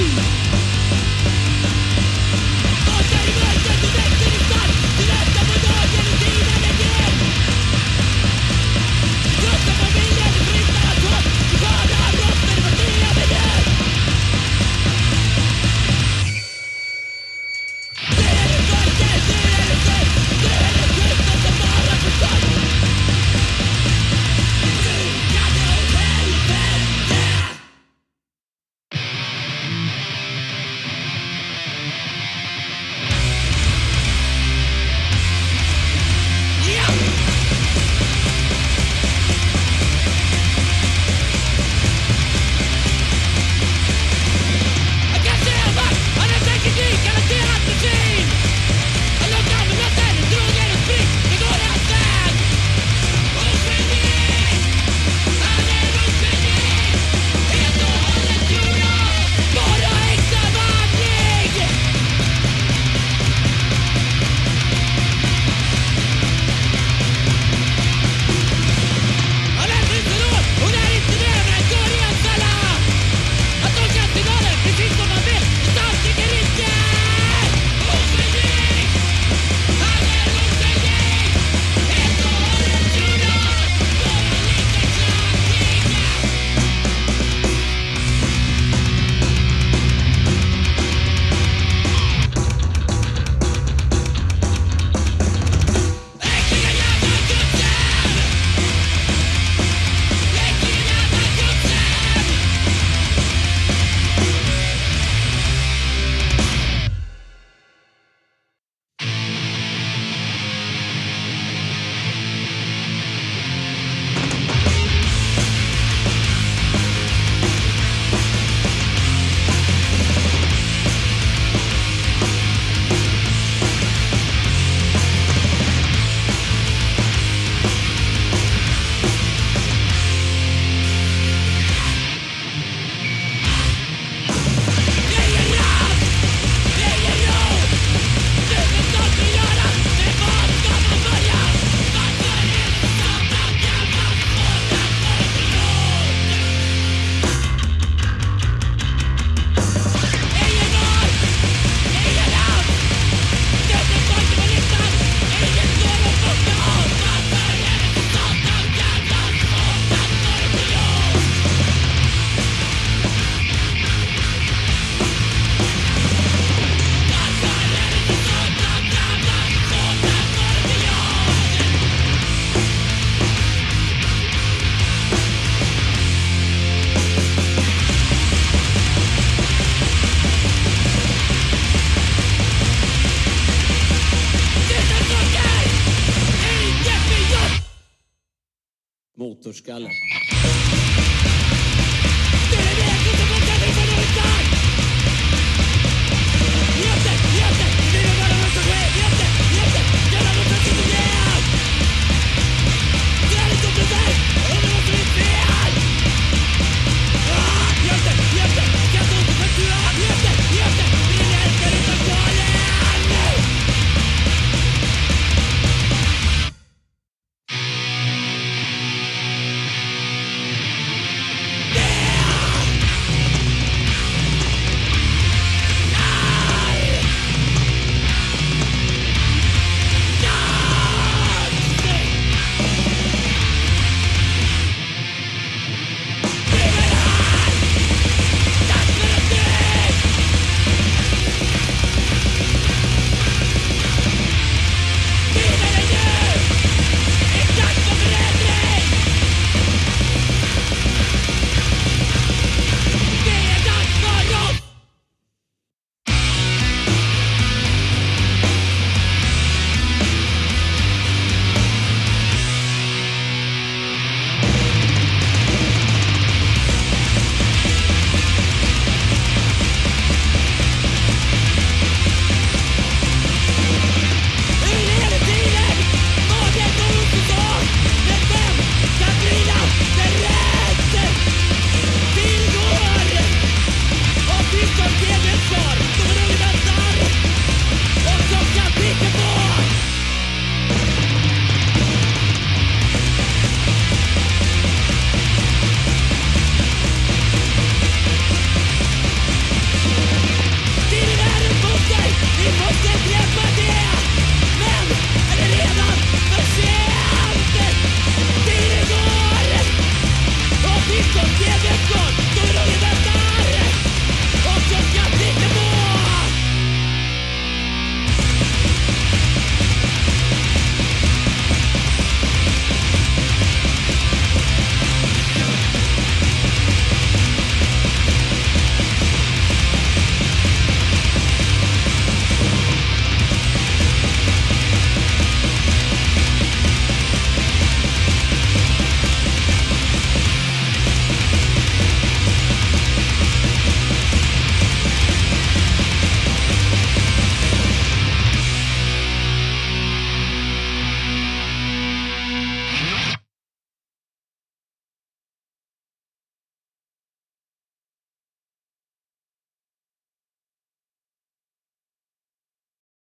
Woo!